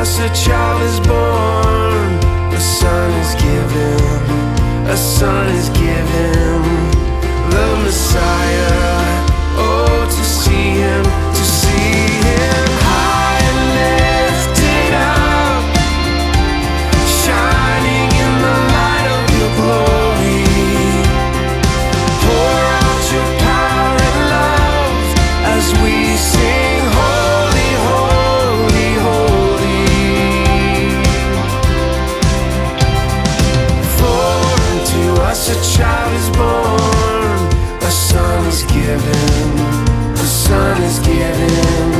us a child is born, a son is given, a son is given, the Messiah. Oh, to see him, given, the Son is given.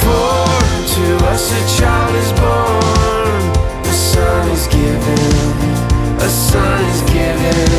For to us a child is born, a Son is given, a Son is given.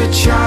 A child.